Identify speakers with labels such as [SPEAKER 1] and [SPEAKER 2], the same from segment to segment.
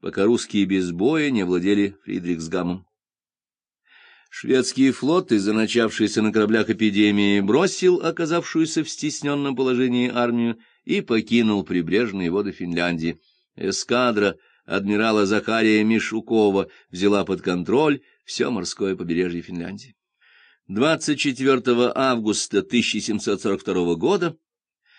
[SPEAKER 1] пока русские без боя не владели Фридрихсгамом. Шведский флот, из-за начавшейся на кораблях эпидемии, бросил оказавшуюся в стесненном положении армию и покинул прибрежные воды Финляндии. Эскадра адмирала Захария Мишукова взяла под контроль все морское побережье Финляндии. 24 августа 1742 года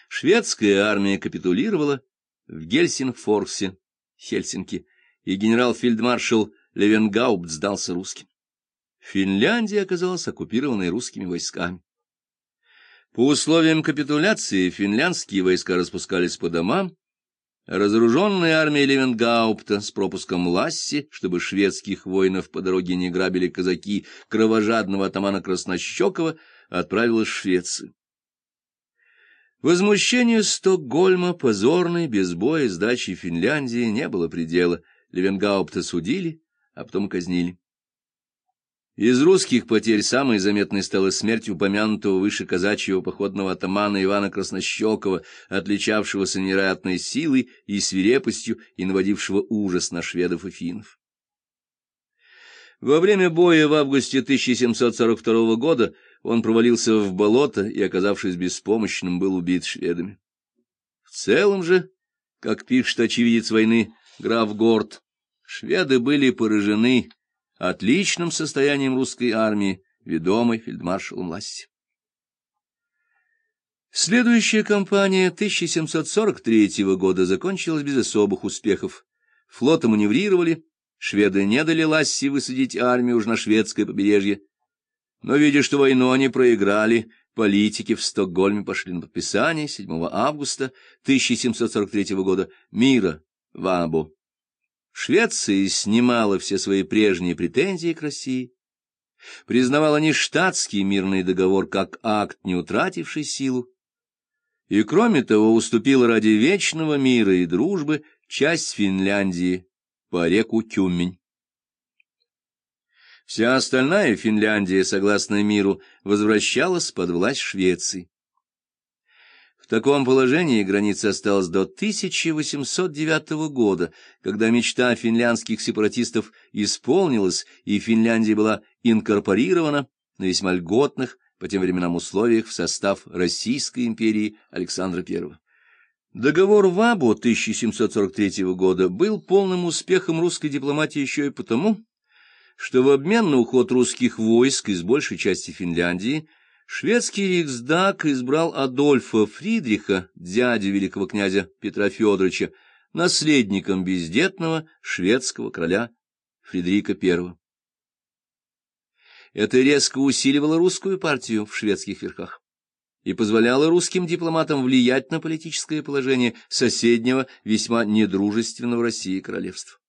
[SPEAKER 1] шведская армия капитулировала в Гельсингфорсе, Хельсинки, и генерал-фельдмаршал Левенгаупт сдался русским. Финляндия оказалась оккупированной русскими войсками. По условиям капитуляции финляндские войска распускались по домам, Разоруженная армия Левенгаупта с пропуском Ласси, чтобы шведских воинов по дороге не грабили казаки кровожадного атамана Краснощекова, отправилась в Швецию. Возмущению Стокгольма, позорной, без боя сдачи Финляндии, не было предела. Левенгаупта судили, а потом казнили. Из русских потерь самой заметной стала смерть упомянутого выше казачьего походного атамана Ивана Краснощекова, отличавшегося невероятной силой и свирепостью и наводившего ужас на шведов и финнов. Во время боя в августе 1742 года он провалился в болото и, оказавшись беспомощным, был убит шведами. В целом же, как пишет очевидец войны граф Горд, шведы были поражены отличным состоянием русской армии, ведомой фельдмаршалом Ласси. Следующая кампания 1743 года закончилась без особых успехов. Флоты маневрировали, шведы не дали Ласси высадить армию уж на шведское побережье. Но, видя, что войну они проиграли, политики в Стокгольме пошли на подписание 7 августа 1743 года мира в Анабо. Швеция снимала все свои прежние претензии к России, признавала не штатский мирный договор как акт, не утративший силу, и, кроме того, уступила ради вечного мира и дружбы часть Финляндии по реку Тюмень. Вся остальная Финляндия, согласно миру, возвращалась под власть Швеции. Таком положении граница осталась до 1809 года, когда мечта финляндских сепаратистов исполнилась, и Финляндия была инкорпорирована на весьма льготных по тем временам условиях в состав Российской империи Александра I. Договор Вабо 1743 года был полным успехом русской дипломатии еще и потому, что в обмен на уход русских войск из большей части Финляндии – Шведский рейхсдаг избрал Адольфа Фридриха, дядю великого князя Петра Федоровича, наследником бездетного шведского короля Фридрика I. Это резко усиливало русскую партию в шведских верхах и позволяло русским дипломатам влиять на политическое положение соседнего, весьма недружественного России королевства.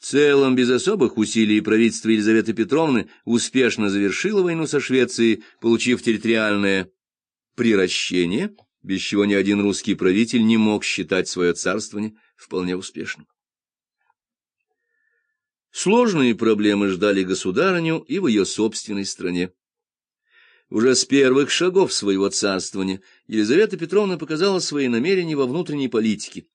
[SPEAKER 1] В целом, без особых усилий правительство Елизаветы Петровны успешно завершило войну со Швецией, получив территориальное приращение, без чего ни один русский правитель не мог считать свое царствование вполне успешным. Сложные проблемы ждали государыню и в ее собственной стране. Уже с первых шагов своего царствования Елизавета Петровна показала свои намерения во внутренней политике.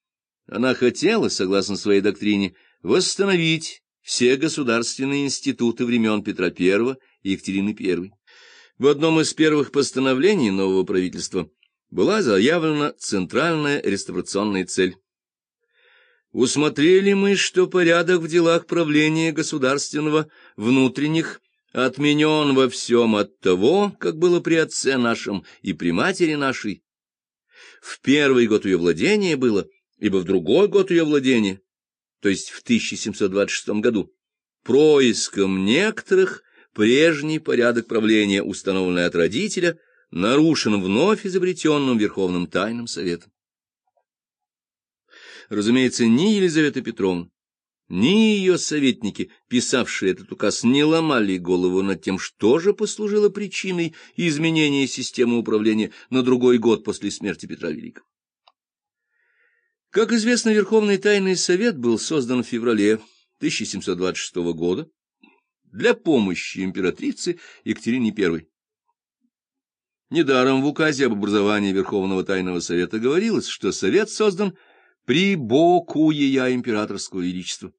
[SPEAKER 1] Она хотела, согласно своей доктрине, восстановить все государственные институты времен Петра I и Екатерины I. В одном из первых постановлений нового правительства была заявлена центральная реставрационная цель. Усмотрели мы, что порядок в делах правления государственного внутренних отменен во всем от того, как было при отце нашем и при матери нашей. В первый год ее владения было, ибо в другой год ее владения то есть в 1726 году, происком некоторых прежний порядок правления, установленный от родителя, нарушен вновь изобретенным Верховным Тайным Советом. Разумеется, ни Елизавета Петровна, ни ее советники, писавшие этот указ, не ломали голову над тем, что же послужило причиной изменения системы управления на другой год после смерти Петра Великого. Как известно, Верховный Тайный Совет был создан в феврале 1726 года для помощи императрице Екатерине I. Недаром в указе об образовании Верховного Тайного Совета говорилось, что Совет создан при боку я императорского величества.